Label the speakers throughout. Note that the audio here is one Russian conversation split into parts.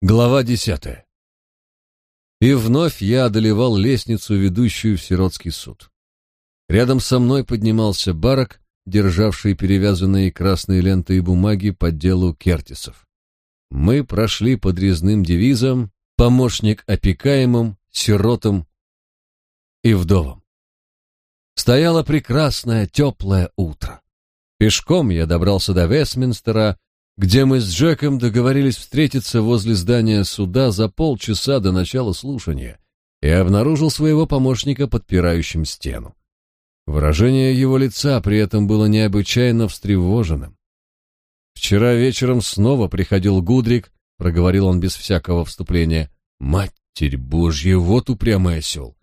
Speaker 1: Глава десятая. И вновь я одолевал лестницу, ведущую в сиротский суд. Рядом со мной поднимался барак, державший перевязанные красной лентой бумаги по делу Кертисов. Мы прошли под резным девизом «Помощник опекаемым, сиротам и вдовам». Стояло прекрасное теплое утро. Пешком я добрался до Вестминстера, где мы с Джеком договорились встретиться возле здания суда за полчаса до начала слушания, и обнаружил своего помощника, подпирающим стену. Выражение его лица при этом было необычайно встревоженным. «Вчера вечером снова приходил Гудрик», — проговорил он без всякого вступления. «Матерь Божья, вот упрямый осел!»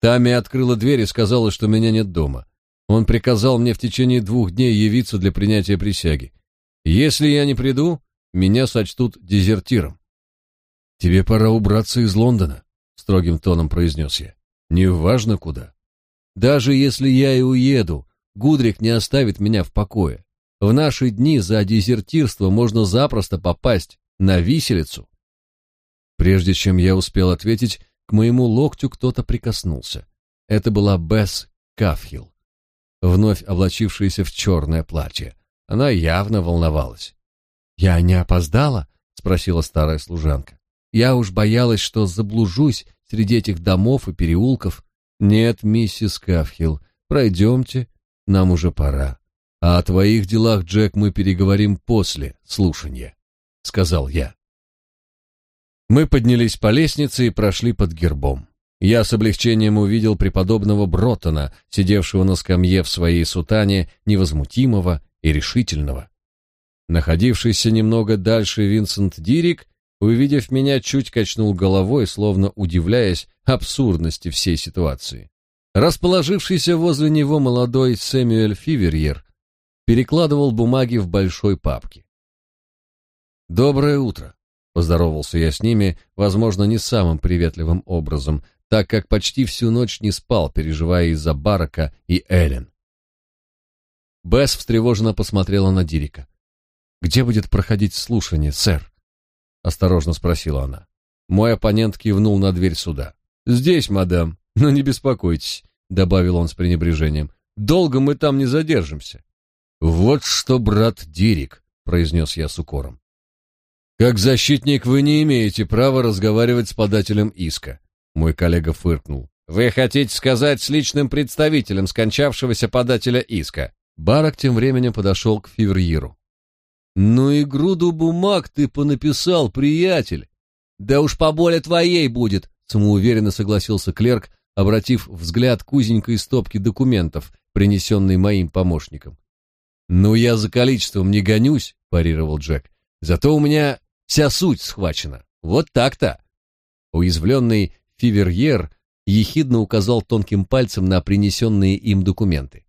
Speaker 1: Тами открыла дверь и сказала, что меня нет дома. Он приказал мне в течение двух дней явиться для принятия присяги. Если я не приду, меня сочтут дезертиром. Тебе пора убраться из Лондона, строгим тоном произнес я. Неважно куда. Даже если я и уеду, Гудрик не оставит меня в покое. В наши дни за дезертирство можно запросто попасть на виселицу. Прежде чем я успел ответить, к моему локтю кто-то прикоснулся. Это была Бесс Кафхилл, вновь облачившаяся в черное платье. Она явно волновалась. «Я не опоздала?» — спросила старая служанка. «Я уж боялась, что заблужусь среди этих домов и переулков». «Нет, миссис Кафхилл, пройдемте, нам уже пора. А о твоих делах, Джек, мы переговорим после слушания», — сказал я. Мы поднялись по лестнице и прошли под гербом. Я с облегчением увидел преподобного Бротона, сидевшего на скамье в своей сутане, невозмутимого и решительного. Находившийся немного дальше Винсент Дирик, увидев меня, чуть качнул головой, словно удивляясь абсурдности всей ситуации. Расположившийся возле него молодой Сэмюэль Фиверьер перекладывал бумаги в большой папке. «Доброе утро», — поздоровался я с ними, возможно, не самым приветливым образом, так как почти всю ночь не спал, переживая из-за Барака и Эллен. Бесс встревоженно посмотрела на Дирика. «Где будет проходить слушание, сэр?» — осторожно спросила она. Мой оппонент кивнул на дверь суда. «Здесь, мадам, но не беспокойтесь», — добавил он с пренебрежением. «Долго мы там не задержимся». «Вот что, брат Дирик», — произнес я с укором. «Как защитник вы не имеете права разговаривать с подателем иска», — мой коллега фыркнул. «Вы хотите сказать с личным представителем скончавшегося подателя иска?» Барак тем временем подошел к Фиверьеру. «Ну и груду бумаг ты понаписал, приятель!» «Да уж поболе твоей будет!» — самоуверенно согласился клерк, обратив взгляд к узенькой стопке документов, принесенной моим помощником. «Ну я за количеством не гонюсь», — парировал Джек. «Зато у меня вся суть схвачена. Вот так-то!» Уязвленный Фиверьер ехидно указал тонким пальцем на принесенные им документы.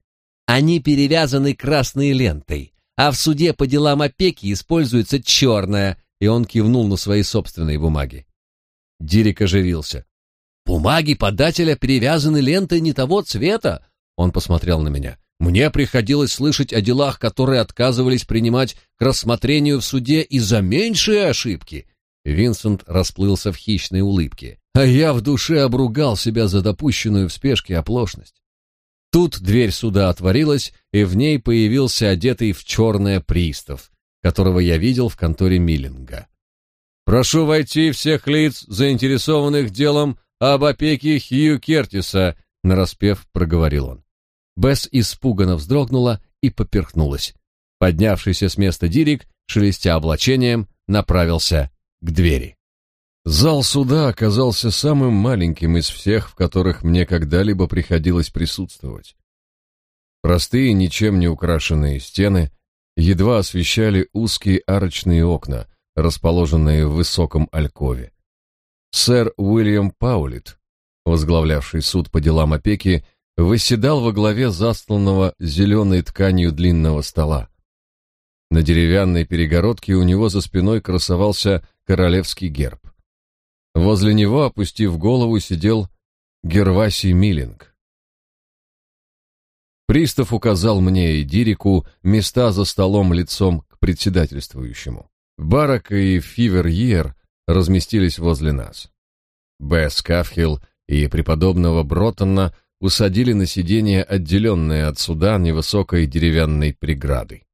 Speaker 1: Они перевязаны красной лентой, а в суде по делам опеки используется черная, и он кивнул на свои собственные бумаги. Дирик оживился. «Бумаги подателя перевязаны лентой не того цвета?» Он посмотрел на меня. «Мне приходилось слышать о делах, которые отказывались принимать к рассмотрению в суде из-за меньшей ошибки». Винсент расплылся в хищной улыбке, а я в душе обругал себя за допущенную в спешке оплошность. Тут дверь суда отворилась, и в ней появился одетый в черное пристав, которого я видел в конторе Миллинга. «Прошу войти всех лиц, заинтересованных делом об опеке Хью Кертиса», — нараспев проговорил он. Бесс испуганно вздрогнула и поперхнулась. Поднявшийся с места Дирик, шелестя облачением, направился к двери. Зал суда оказался самым маленьким из всех, в которых мне когда-либо приходилось присутствовать. Простые, ничем не украшенные стены едва освещали узкие арочные окна, расположенные в высоком алькове. Сэр Уильям Паулит, возглавлявший суд по делам опеки, восседал во главе застланного зеленой тканью длинного стола. На деревянной перегородке у него за спиной красовался королевский герб. Возле него, опустив голову, сидел Гервасий Миллинг. Пристав указал мне и Дирику места за столом лицом к председательствующему. Барак и Фиверьер разместились возле нас. Бесс Кафхилл и преподобного Бротона усадили на сиденье, отделенное от суда невысокой деревянной преградой.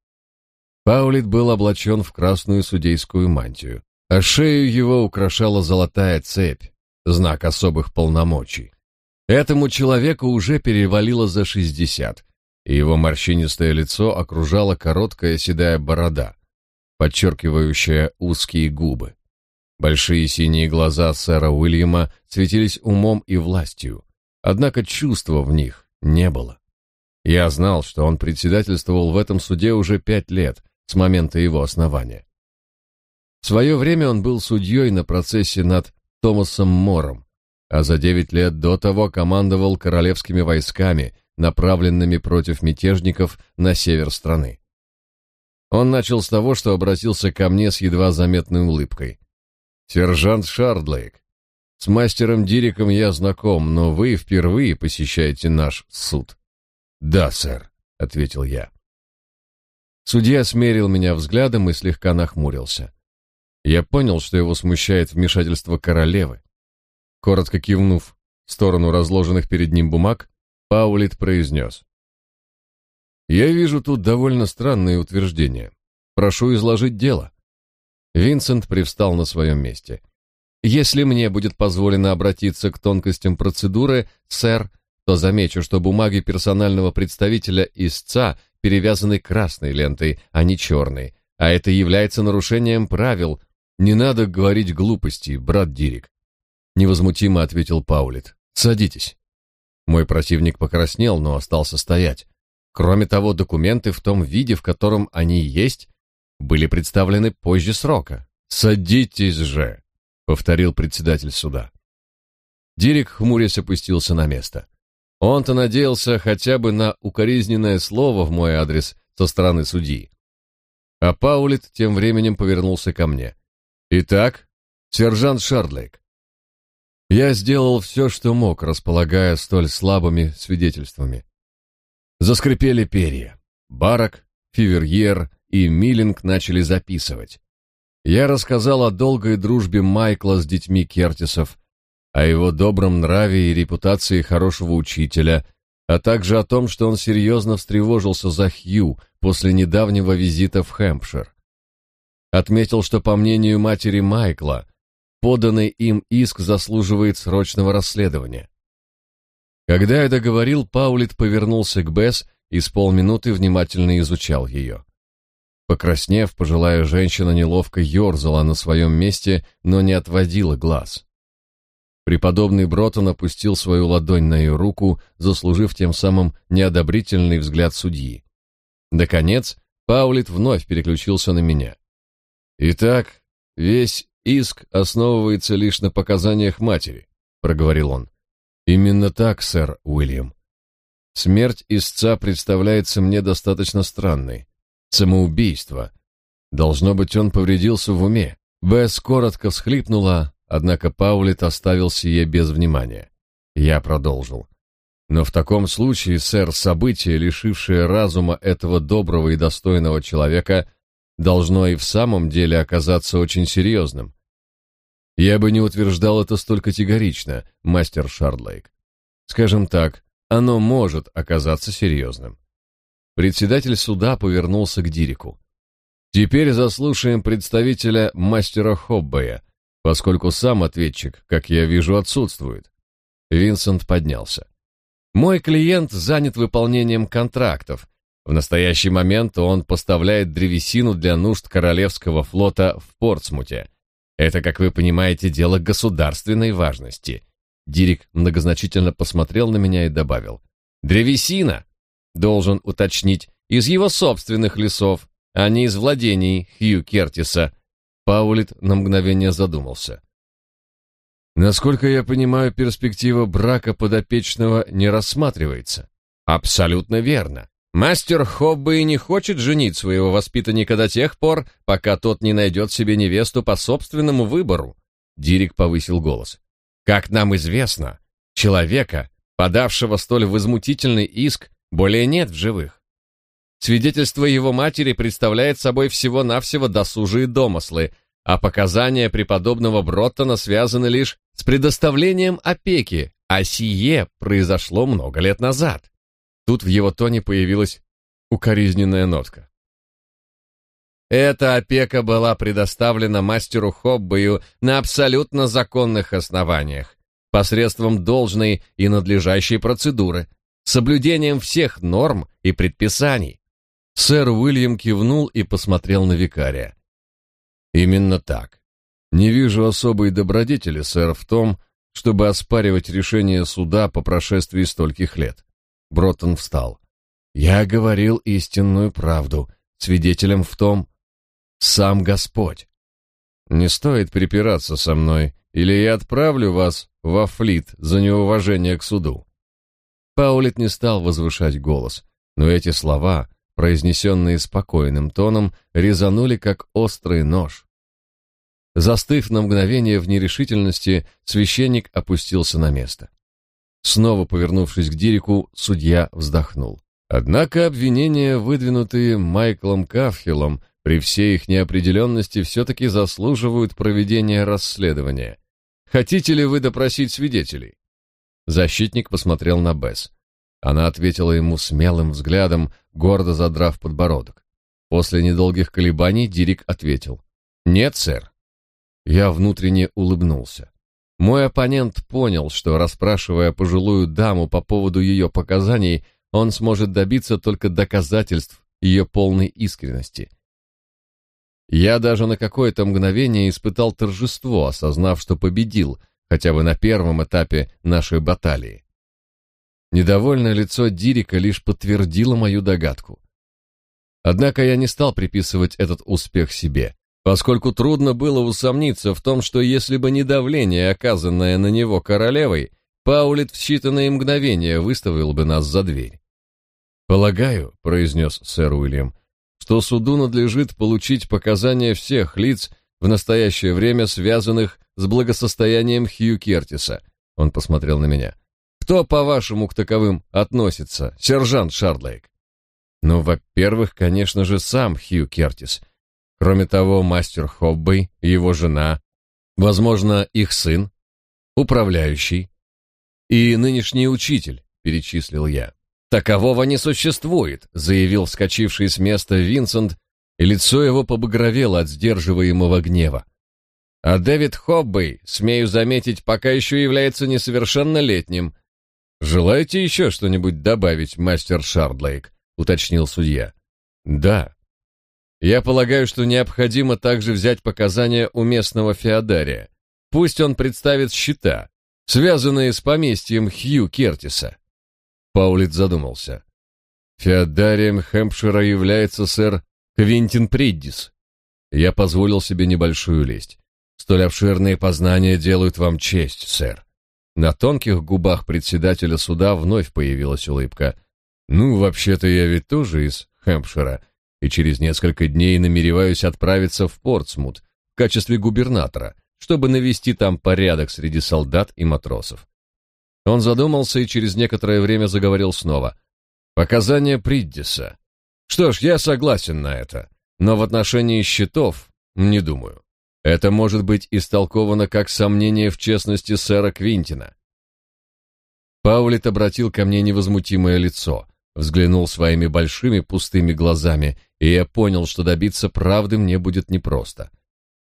Speaker 1: Паулит был облачен в красную судейскую мантию, а шею его украшала золотая цепь, знак особых полномочий. Этому человеку уже перевалило за шестьдесят, и его морщинистое лицо окружала короткая седая борода, подчеркивающая узкие губы. Большие синие глаза сэра Уильяма светились умом и властью, однако чувства в них не было. Я знал, что он председательствовал в этом суде уже пять лет с момента его основания. В свое время он был судьей на процессе над Томасом Мором, а за девять лет до того командовал королевскими войсками, направленными против мятежников на север страны. Он начал с того, что обратился ко мне с едва заметной улыбкой. «Сержант Шардлейк, с мастером Дириком я знаком, но вы впервые посещаете наш суд». «Да, сэр», — ответил я. Судья смерил меня взглядом и слегка нахмурился. Я понял, что его смущает вмешательство королевы. Коротко кивнув в сторону разложенных перед ним бумаг, Паулит произнес. «Я вижу тут довольно странные утверждения. Прошу изложить дело». Винсент привстал на своем месте. «Если мне будет позволено обратиться к тонкостям процедуры, сэр, то замечу, что бумаги персонального представителя истца перевязаны красной лентой, а не черной, а это является нарушением правил. Не надо говорить глупости, брат Дирик невозмутимо ответил Паулит. Садитесь. Мой противник покраснел, но остался стоять. Кроме того, документы в том виде, в котором они есть, были представлены позже срока. Садитесь же, повторил председатель суда. Дирик хмурясь опустился на место. Он-то надеялся хотя бы на укоризненное слово в мой адрес со стороны судьи. А Паулит тем временем повернулся ко мне. Итак, сержант Шардлейк, я сделал все, что мог, располагая столь слабыми свидетельствами. Заскрипели перья. Барак, Фиверьер и Миллинг начали записывать. Я рассказал о долгой дружбе Майкла с детьми Кертисов, о его добром нраве и репутации хорошего учителя, а также о том, что он серьезно встревожился за Хью после недавнего визита в Хэмпшир. Отметил, что, по мнению матери Майкла, поданный им иск заслуживает срочного расследования. Когда я договорил, Паулит повернулся к Бесс и с полминуты внимательно изучал ее. Покраснев, пожилая женщина неловко ерзала на своем месте, но не отводила глаз. Преподобный Бротон опустил свою ладонь на ее руку, заслужив тем самым неодобрительный взгляд судьи. Наконец, Паулит вновь переключился на меня. «Итак, весь Иск основывается лишь на показаниях матери, проговорил он. Именно так, сэр Уильям. Смерть истца представляется мне достаточно странной. Самоубийство. Должно быть, он повредился в уме. Бесс коротко всхлипнула, однако Паулит оставил сие без внимания. Я продолжил. Но в таком случае, сэр, событие, лишившее разума этого доброго и достойного человека, должно и в самом деле оказаться очень серьезным. Я бы не утверждал это столь категорично, мастер Шардлейк. Скажем так, оно может оказаться серьезным. Председатель суда повернулся к Дирику. Теперь заслушаем представителя мастера Хоббея, поскольку сам ответчик, как я вижу, отсутствует. Винсент поднялся. Мой клиент занят выполнением контрактов. В настоящий момент он поставляет древесину для нужд Королевского флота в Портсмуте. Это, как вы понимаете, дело государственной важности. Дирик многозначительно посмотрел на меня и добавил. Древесина, должен уточнить, из его собственных лесов, а не из владений Хью Кертиса. Паулит на мгновение задумался. Насколько я понимаю, перспектива брака подопечного не рассматривается. Абсолютно верно. Мастер Хоббы и не хочет женить своего воспитанника до тех пор, пока тот не найдет себе невесту по собственному выбору. Дирик повысил голос. Как нам известно, человека, подавшего столь возмутительный иск, более нет в живых. Свидетельство его матери представляет собой всего-навсего досужие домыслы,
Speaker 2: а показания преподобного Броттона связаны лишь с предоставлением опеки, а сие произошло много лет назад. Тут в его тоне появилась укоризненная нотка. Эта опека была предоставлена мастеру Хоббою на абсолютно законных основаниях, посредством должной и надлежащей процедуры, соблюдением всех норм и предписаний. Сэр Уильям кивнул и посмотрел на викария. Именно так. Не вижу особой добродетели, сэр, в том, чтобы оспаривать решение суда по прошествии стольких лет. Броттон встал. Я говорил истинную правду. Свидетелем в том сам Господь. Не стоит припираться со мной, или я отправлю вас во флит за неуважение к суду. Паулет не стал возвышать голос, но эти слова, произнесенные спокойным тоном, резанули как острый нож. Застыв на мгновение в нерешительности, священник опустился на место. Снова повернувшись к Дирику, судья вздохнул. Однако обвинения, выдвинутые Майклом Кафхелом, при всей их неопределенности все-таки заслуживают проведения расследования. Хотите ли вы допросить свидетелей? Защитник посмотрел на Бесс. Она ответила ему смелым взглядом, гордо задрав подбородок. После недолгих колебаний Дирик ответил. «Нет, сэр». Я внутренне улыбнулся. Мой оппонент понял, что, расспрашивая пожилую даму по поводу ее показаний, он сможет добиться только доказательств ее полной искренности. Я даже на какое-то мгновение испытал торжество, осознав, что победил, хотя бы на первом этапе нашей баталии. Недовольное лицо Дирика лишь подтвердило мою догадку. Однако я не стал приписывать этот успех себе, поскольку трудно было усомниться в том, что если бы не давление, оказанное на него королевой, Паулит в считанные мгновения выставил бы нас за дверь. «Полагаю», — произнес сэр Уильям, что суду надлежит получить показания всех лиц в настоящее время связанных с благосостоянием Хью Кертиса. Он посмотрел на меня. Кто, по-вашему, к таковым относится, сержант Шардлейк? Ну, во-первых, конечно же, сам Хью Кертис. Кроме того, мастер Хоббей, его жена, возможно, их сын, управляющий и нынешний учитель, перечислил я. «Такового не существует», — заявил вскочивший с места Винсент, и лицо его побагровело от сдерживаемого гнева. «А Дэвид Хоббей, смею заметить, пока еще является несовершеннолетним. Желаете еще что-нибудь добавить, мастер Шардлейк?» — уточнил судья. «Да. Я полагаю, что необходимо также взять показания у местного феодария. Пусть он представит счета, связанные с поместьем Хью Кертиса». Паулит задумался. Феодарием Хэмпшира является сэр Квинтин Приддис. Я позволил себе небольшую лесть. Столь обширные познания делают вам честь, сэр. На тонких губах председателя суда вновь появилась улыбка. Ну, вообще-то я ведь тоже из Хэмпшира, и через несколько дней намереваюсь отправиться в Портсмут в качестве губернатора, чтобы навести там порядок среди солдат и матросов. Он задумался и через некоторое время заговорил снова. Показания Приддиса. Что ж, я согласен на это, но в отношении счетов не думаю. Это может быть истолковано как сомнение в честности сэра Квинтина. Паулит обратил ко мне невозмутимое лицо, взглянул своими большими пустыми глазами, и я понял, что добиться правды мне будет непросто.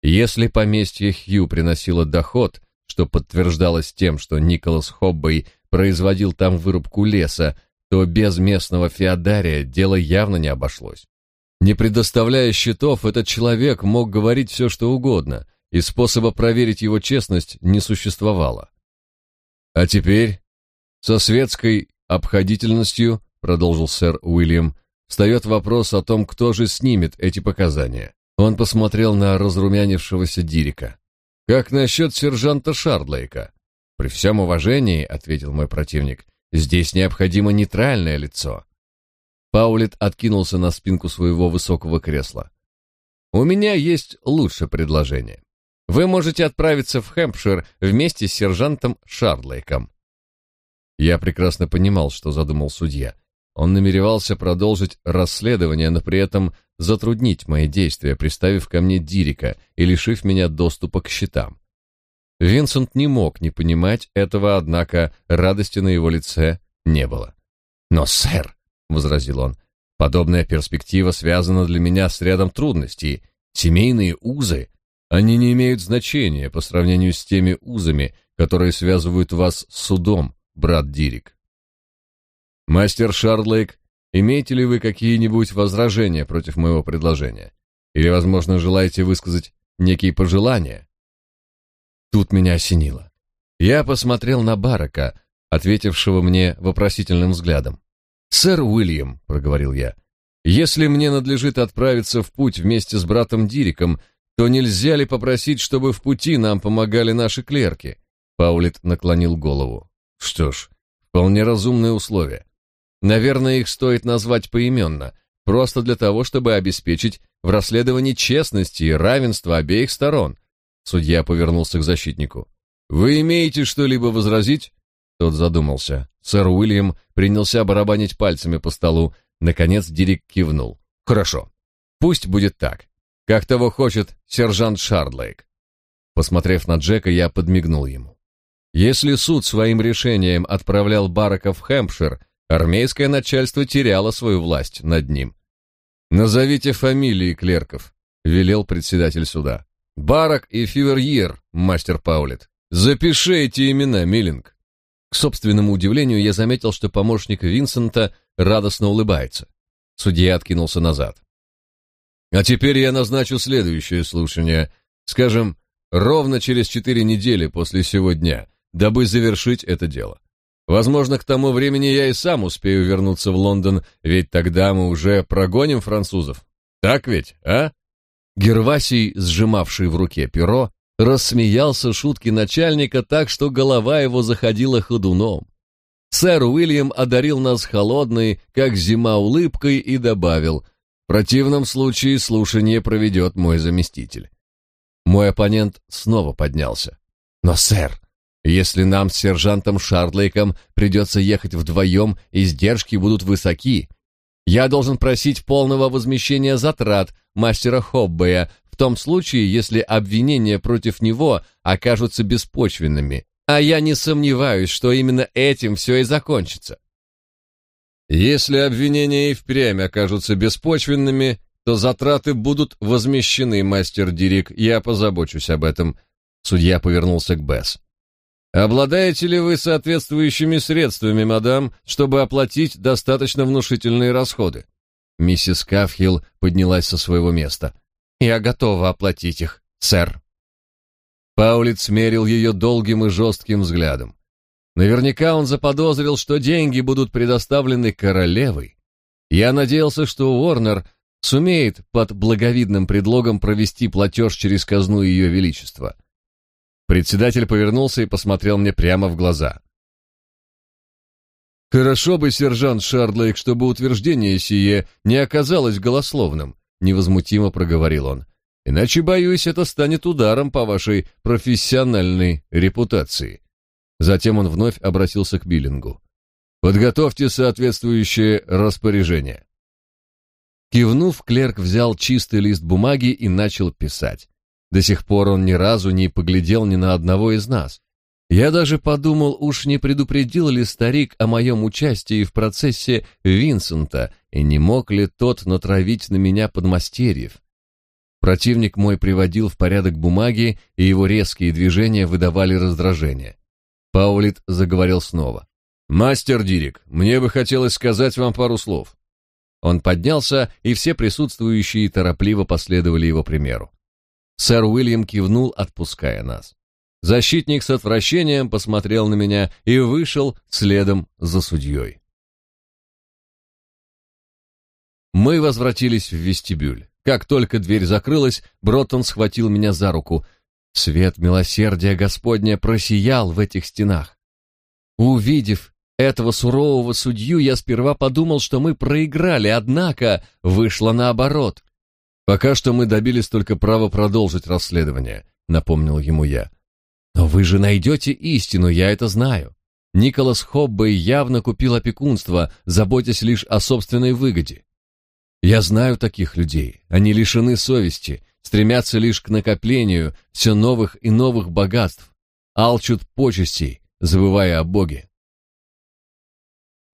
Speaker 2: Если поместье Хью приносило доход, что подтверждалось тем, что Николас Хоббей производил там вырубку леса, то без местного феодария дело явно не обошлось. Не предоставляя счетов, этот человек мог говорить все, что угодно, и способа проверить его честность не существовало. А теперь, со светской обходительностью, продолжил сэр Уильям, встает вопрос о том, кто же снимет эти показания. Он посмотрел на разрумянившегося Дирика. Как насчет сержанта Шардлейка? При всем уважении, ответил мой противник, здесь необходимо нейтральное лицо. Паулит откинулся на спинку своего высокого кресла. У меня есть лучшее предложение. Вы можете отправиться в Хэмпшир вместе с сержантом Шардлейком. Я прекрасно понимал, что задумал судья. Он намеревался продолжить расследование, но при этом затруднить мои действия, приставив ко мне Дирика и лишив меня доступа к счетам. Винсент не мог не понимать этого, однако радости на его лице не было. «Но, сэр», — возразил он, — «подобная перспектива связана для меня с рядом трудностей. Семейные узы, они не имеют значения по сравнению с теми узами, которые связывают вас с судом, брат Дирик». «Мастер Шардлейк, имеете ли вы какие-нибудь возражения против моего предложения? Или, возможно, желаете высказать некие пожелания?» Тут меня осенило. Я посмотрел на Барака, ответившего мне вопросительным взглядом. «Сэр Уильям», — проговорил я, — «если мне надлежит отправиться в путь вместе с братом Дириком, то нельзя ли попросить, чтобы в пути нам помогали наши клерки?» Паулит наклонил голову. «Что ж, вполне разумные условия. Наверное, их стоит назвать поименно, просто для того, чтобы обеспечить в расследовании честности и равенства обеих сторон». Судья повернулся к защитнику. «Вы имеете что-либо возразить?» Тот задумался. Сэр Уильям принялся барабанить пальцами по столу. Наконец Дирик кивнул. «Хорошо. Пусть будет так. Как того хочет сержант Шардлейк». Посмотрев на Джека, я подмигнул ему. Если суд своим решением отправлял Барака в Хэмпшир, армейское начальство теряло свою власть над ним. «Назовите фамилии клерков», — велел председатель суда. «Барак и Фиверьер, мастер Паулет. Запиши эти имена, Миллинг». К собственному удивлению я заметил, что помощник Винсента радостно улыбается. Судья откинулся назад. А теперь я назначу следующее слушание, скажем, ровно через четыре недели после сего дня, дабы завершить это дело. Возможно, к тому времени я и сам успею вернуться в Лондон, ведь тогда мы уже прогоним французов. Так ведь, а? Гервасий, сжимавший в руке перо, рассмеялся шутки начальника так, что голова его заходила ходуном. Сэр Уильям одарил нас холодной, как зима, улыбкой и добавил, «В противном случае слушание проведет мой заместитель». Мой оппонент снова поднялся. «Но, сэр, если нам с сержантом Шардлейком придется ехать вдвоем, издержки будут высоки. Я должен просить полного возмещения затрат мастера Хоббея в том случае, если обвинения против него окажутся беспочвенными, а я не сомневаюсь, что именно этим все и закончится. Если обвинения и впрямь окажутся беспочвенными, то затраты будут возмещены, мастер Дирик, я позабочусь об этом. Судья повернулся к Бесс. Обладаете ли вы соответствующими средствами, мадам, чтобы оплатить достаточно внушительные расходы? Миссис Кафхилл поднялась со своего места. Я готова оплатить их, сэр. Паулит смерил ее долгим и жестким взглядом. Наверняка он заподозрил, что деньги будут предоставлены королевой. Я надеялся, что Уорнер сумеет под благовидным предлогом провести платеж через казну Ее Величества. Председатель повернулся и посмотрел мне прямо в глаза. «Хорошо бы, сержант Шардлейк, чтобы утверждение сие не оказалось голословным невозмутимо проговорил он. Иначе, боюсь, это станет ударом по вашей профессиональной репутации. Затем он вновь обратился к Биллингу. Подготовьте соответствующее распоряжение. Кивнув, клерк взял чистый лист бумаги и начал писать. До сих пор он ни разу не поглядел ни на одного из нас. Я даже подумал, уж не предупредил ли старик о моем участии в процессе Винсента, и не мог ли тот натравить на меня подмастерьев. Противник мой приводил в порядок бумаги, и его резкие движения выдавали раздражение. Паулит заговорил снова. «Мастер Дирик, мне бы хотелось сказать вам пару слов». Он поднялся, и все присутствующие торопливо последовали его примеру. Сэр Уильям кивнул, отпуская нас. Защитник с отвращением посмотрел на меня и вышел следом за судьей. Мы возвратились в вестибюль. Как только дверь закрылась, Броттон схватил меня за руку. Свет милосердия Господня просиял в этих стенах. Увидев этого сурового судью, я сперва подумал, что мы проиграли, однако вышло наоборот. Пока что мы добились только права продолжить расследование, напомнил ему я. Но вы же найдете истину, я это знаю. Николас Хоббей явно купил опекунство, заботясь лишь о собственной выгоде.
Speaker 1: Я знаю таких людей. Они лишены совести, стремятся лишь к накоплению все новых и новых богатств, алчут почестей, забывая о Боге.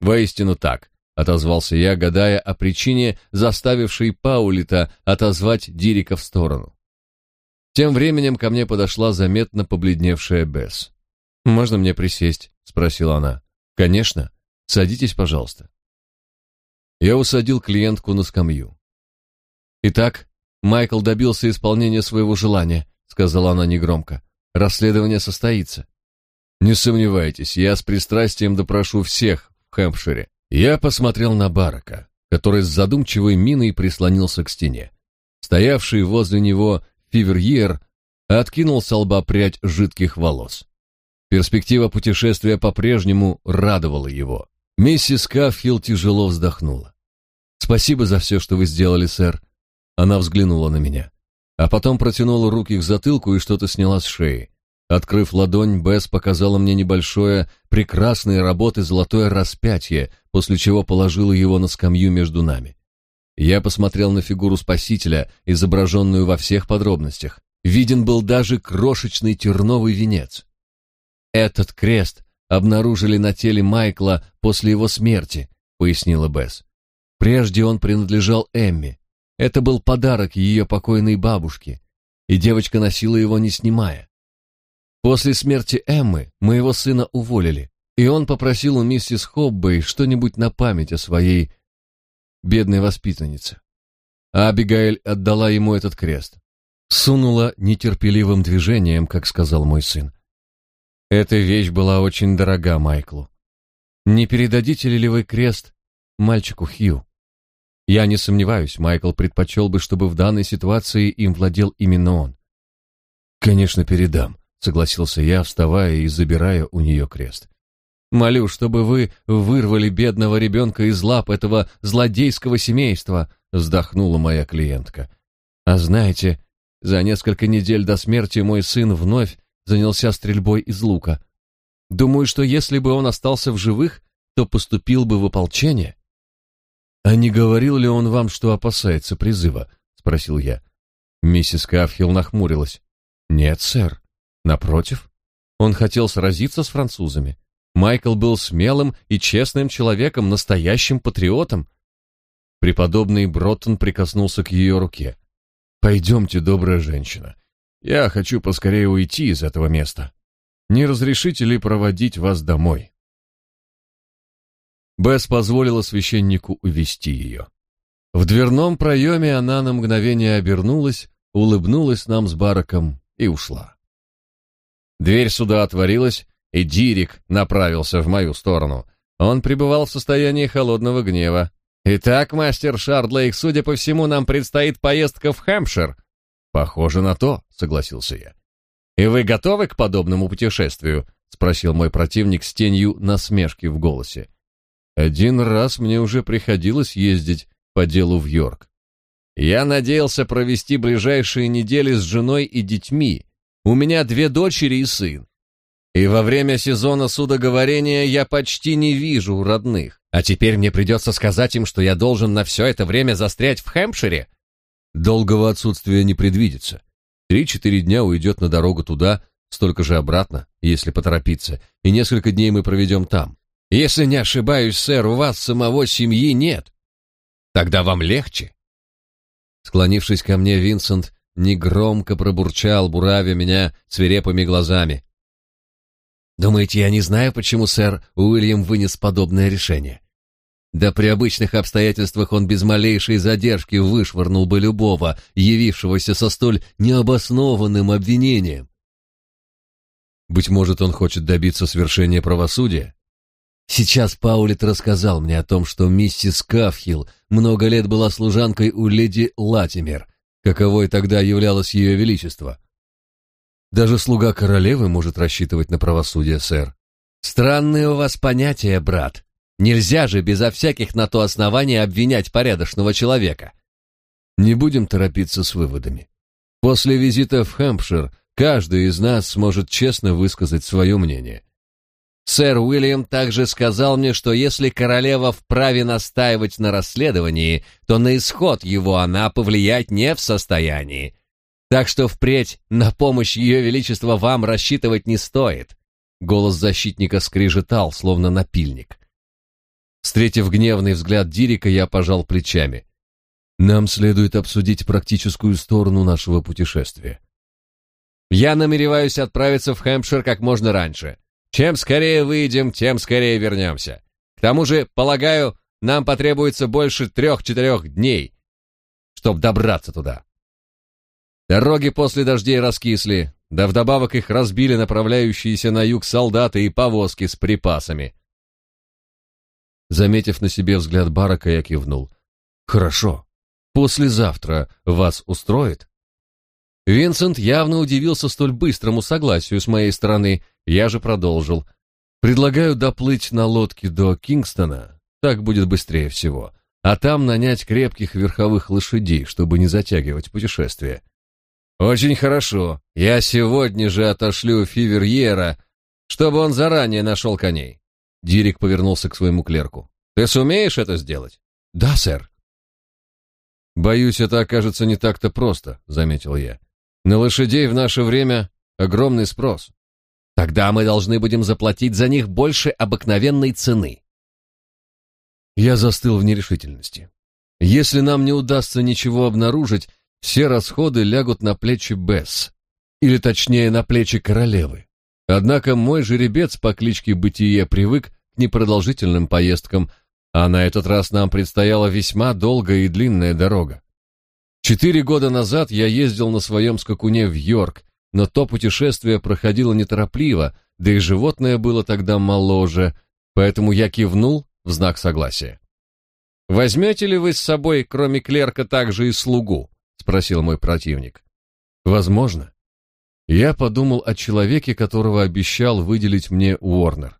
Speaker 1: Воистину так, отозвался я, гадая о причине, заставившей Паулита отозвать Дирика в сторону. Тем временем ко мне подошла заметно побледневшая Бесс. «Можно мне присесть?» — спросила она. «Конечно. Садитесь, пожалуйста». Я усадил клиентку на скамью. «Итак, Майкл добился исполнения своего желания», — сказала она негромко. «Расследование состоится». «Не сомневайтесь, я с пристрастием допрошу всех в Хэмпшире». Я посмотрел на Барака, который с задумчивой миной прислонился к стене. Стоявший возле него Фиверьер откинул с лба прядь жидких волос. Перспектива путешествия по-прежнему радовала его. Миссис Кафхилл тяжело вздохнула. «Спасибо за все, что вы сделали, сэр». Она взглянула на меня, а потом протянула руки к затылку и что-то сняла с шеи. Открыв ладонь, Бесс показала мне небольшое, прекрасной работы золотое распятие, после чего положила его на скамью между нами. Я посмотрел на фигуру спасителя, изображенную во всех подробностях. Виден был даже крошечный терновый венец. Этот крест обнаружили на теле Майкла после его смерти, пояснила Бесс. Прежде он принадлежал Эмми. Это был подарок ее покойной бабушке, и девочка носила его не снимая. После смерти Эммы моего сына уволили, и он попросил у миссис Хоббей что-нибудь на память о своей бедной воспитаннице. А Абигаэль отдала ему этот крест. Сунула нетерпеливым движением, как сказал мой сын. Эта вещь была очень дорога Майклу. Не передадите ли вы крест мальчику Хью? Я не сомневаюсь, Майкл предпочел бы, чтобы в данной ситуации им владел именно он. Конечно, передам, согласился я, вставая и забирая у нее крест. Молю, чтобы вы вырвали бедного ребенка из лап этого злодейского семейства, вздохнула моя клиентка. А знаете, за несколько недель до смерти мой сын вновь занялся стрельбой из лука. Думаю, что если бы он остался в живых, то поступил бы в ополчение. А не говорил ли он вам, что опасается призыва? спросил я. Миссис Кафхилл нахмурилась. Нет, сэр. Напротив, он хотел сразиться с французами. Майкл был смелым и честным человеком, настоящим патриотом. Преподобный Броттон прикоснулся к ее руке. «Пойдемте, добрая женщина. Я хочу поскорее уйти из этого места. Не разрешите ли проводить вас домой?» Бесс позволила священнику увести ее. В дверном проеме она на мгновение обернулась, улыбнулась нам с Бараком и ушла. Дверь суда отворилась, и Дирик направился в мою сторону. Он пребывал в состоянии холодного гнева. «Итак, мастер Шардлейк, судя по всему, нам предстоит поездка в Хэмпшир». «Похоже на то», — согласился я. «И вы готовы к подобному путешествию?» — спросил мой противник с тенью насмешки в голосе. «Один раз мне уже приходилось ездить по делу в Йорк. Я надеялся провести ближайшие недели с женой и детьми. У меня две дочери и сын. И во время сезона судоговорения я почти не вижу родных. А теперь мне придется сказать им, что я должен на все это время застрять в Хэмпшире? Долгого отсутствия не предвидится. Три-четыре дня уйдет на дорогу туда, столько же обратно, если поторопиться, и несколько дней мы проведем там. Если не ошибаюсь, сэр, у вас самого семьи нет. Тогда вам легче. Склонившись ко мне, Винсент негромко пробурчал, буравя меня свирепыми глазами. Думаете, я не знаю, почему сэр Уильям вынес подобное решение? Да при обычных обстоятельствах он без малейшей задержки вышвырнул бы любого, явившегося со столь необоснованным обвинением. Быть может, он хочет добиться свершения правосудия? Сейчас Паулит рассказал мне о том, что миссис Кафхилл много лет была служанкой у леди Латимер, каковой тогда являлось ее величество. Даже слуга королевы может рассчитывать на правосудие, сэр. Странные у вас понятия, брат. Нельзя же безо всяких на то оснований обвинять порядочного человека. Не будем торопиться с выводами. После визита в Хэмпшир каждый из нас сможет честно высказать свое мнение. Сэр Уильям также сказал мне, что если королева вправе настаивать на расследовании, то на исход его она повлиять не в состоянии. Так что впредь на помощь ее величества вам рассчитывать не стоит. Голос защитника скрежетал, словно напильник. Встретив гневный взгляд Дирика, я пожал плечами. Нам следует обсудить практическую сторону нашего путешествия. Я намереваюсь отправиться в Хэмпшир как можно раньше. Чем скорее выйдем, тем скорее вернемся. К тому же, полагаю, нам потребуется больше трех-четырех дней, чтобы добраться туда. Дороги после дождей раскисли, да вдобавок их разбили направляющиеся на юг солдаты и повозки с припасами. Заметив на себе взгляд Барака, я кивнул. «Хорошо. Послезавтра вас устроит?» Винсент явно удивился столь быстрому согласию с моей стороны. Я же продолжил. «Предлагаю доплыть на лодке до Кингстона. Так будет быстрее всего. А там нанять крепких верховых лошадей, чтобы не затягивать путешествие». «Очень хорошо. Я сегодня же отошлю Фиверьера, чтобы он заранее нашел коней». Дирик повернулся к своему клерку. «Ты сумеешь это сделать?» «Да, сэр». «Боюсь, это окажется не так-то просто», — заметил я. На лошадей в наше время огромный спрос. Тогда мы должны будем заплатить за них больше обыкновенной цены. Я застыл в нерешительности. Если нам не удастся ничего обнаружить, все расходы лягут на плечи Бесс, или точнее на плечи королевы. Однако мой жеребец по кличке Бытие привык к непродолжительным поездкам, а на этот раз нам предстояла весьма долгая и длинная дорога. Четыре года назад я ездил на своем скакуне в Йорк, но то путешествие проходило неторопливо, да и животное было тогда моложе, поэтому я кивнул в знак согласия. «Возьмете ли вы с собой, кроме клерка, также и слугу?» — спросил мой противник. «Возможно». Я подумал о человеке, которого обещал выделить мне Уорнер.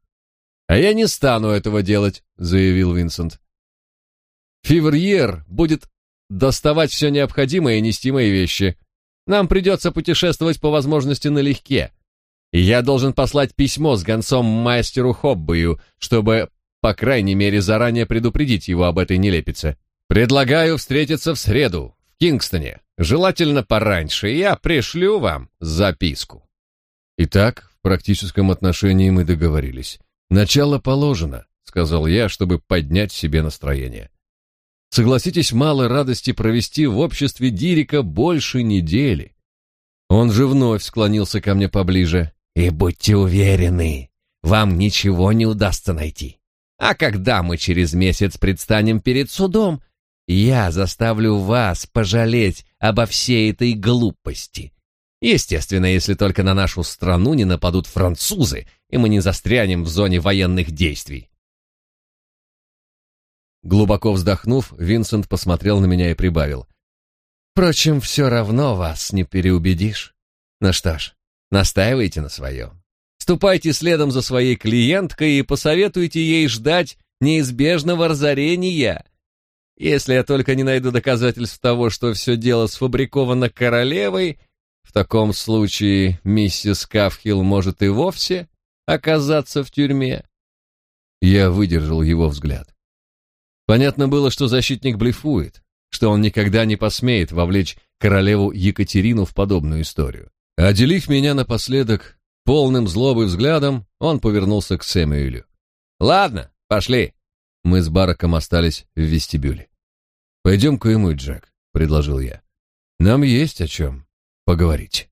Speaker 1: «А я не стану этого делать», — заявил Винсент. «Фиверьер будет доставать все необходимое и нести мои вещи. Нам придется путешествовать по возможности налегке. Я должен послать письмо с гонцом мастеру Хоббою, чтобы, по крайней мере, заранее предупредить его об этой нелепице. Предлагаю встретиться в среду в Кингстоне, желательно пораньше, я пришлю вам записку. Итак, в практическом отношении мы договорились. Начало положено, сказал я, чтобы поднять себе настроение. Согласитесь, мало радости провести в обществе Дирика больше недели. Он же вновь склонился ко мне поближе. «И будьте уверены, вам ничего не удастся найти. А когда мы через месяц предстанем перед судом, я заставлю вас пожалеть обо всей этой глупости. Естественно, если только на нашу страну не нападут французы, и мы не застрянем в зоне военных действий. Глубоко вздохнув, Винсент посмотрел на меня и прибавил. «Впрочем, все равно вас не переубедишь. Ну что ж, настаивайте на своем. Ступайте следом за своей клиенткой и посоветуйте ей ждать неизбежного разорения. Если я только не найду доказательств того, что все дело сфабриковано королевой, в таком случае миссис Кафхилл может и вовсе оказаться в тюрьме». Я выдержал его взгляд. Понятно было, что защитник блефует, что он никогда не посмеет вовлечь королеву Екатерину в подобную историю. Отделив меня напоследок полным злобы взглядом, он повернулся к Сэмюэлю. «Ладно, пошли». Мы с Бараком остались в вестибюле. «Пойдем к ему, Джек», — предложил я. «Нам есть о чем поговорить».